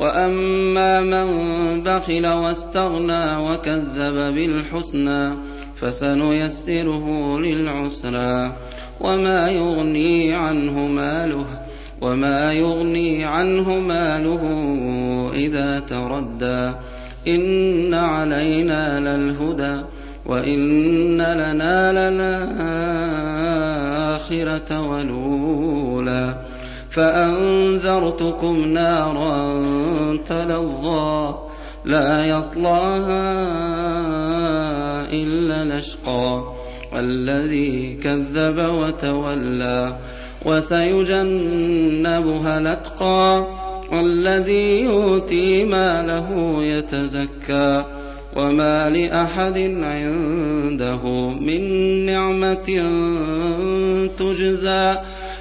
وأما من بخل واستغنى وكذب بالحسنى فسنيسره للعسرى وما يغني عنه ماله وما يغني عنه ماله إذا تردى إن علينا للهدى وإن لنا للآخرة والأولى فأنذرتكم نارا تلظى لا يصلاها إلا الأشقى الذي كذب وتولى وسيجنبها الأتقى الذي يؤتي ماله يتزكى وما لأحد عنده من نعمة تجزى